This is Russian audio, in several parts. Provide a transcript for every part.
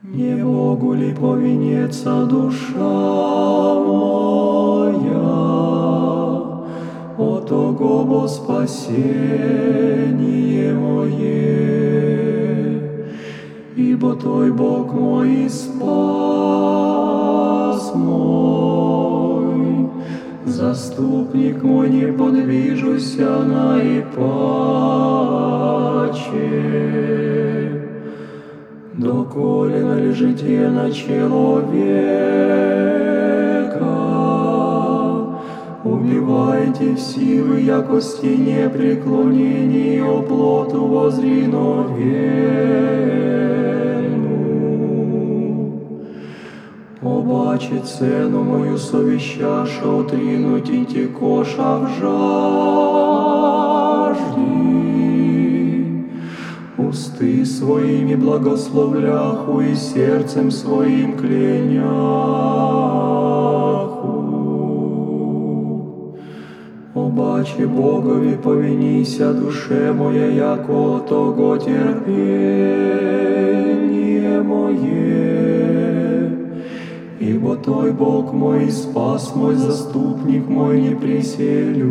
Не Богу ли повинется душа моя, от того бо спасение мое, ибо Той Бог мой спас мой, заступник мой не подвижуся на и паче. Доколе належите на человека, убивайте все вы, якости непреклонение плоту возриновенну. Побачить цену мою совещаша, отринуть и текоша в жажде. Своими благословляху и сердцем своим кляняху. Обаче Богові повинися душе моя, яко того терпение моє. Ибо Той Бог мой, спас мой, заступник мой, не приселюся.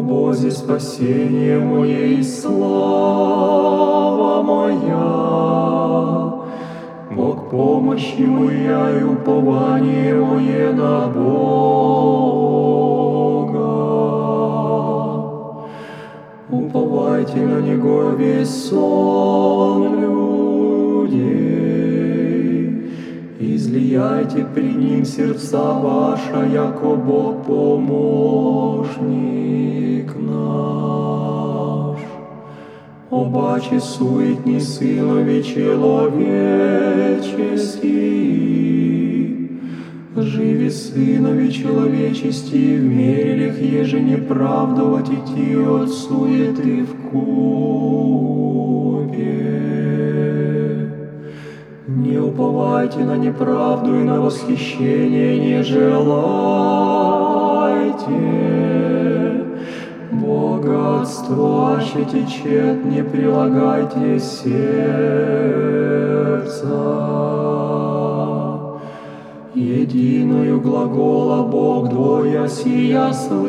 О Бозе, спасение мое и слава моя, Бог помощи моя и упование мое на Бога. Уповайте на Него весь сон людей, излияйте пред Ним сердца ваша, яко Бог помощник Обаче суетни сынові человеческие, Живи сынові человечести, в мерилях еже неправдовать идти от суеты в купе. Не уповайте на неправду и на восхищение не желайте. Богатство аще течет, не прилагайте сердца. Единою глагола Бог двоя сия слышах,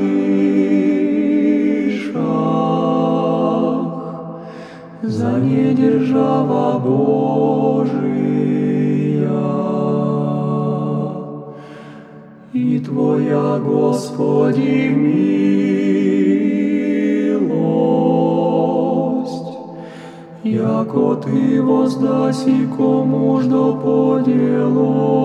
за недержава Божия. И Твоя, Господи, милость, яко Ты воздаси кому ждо по делом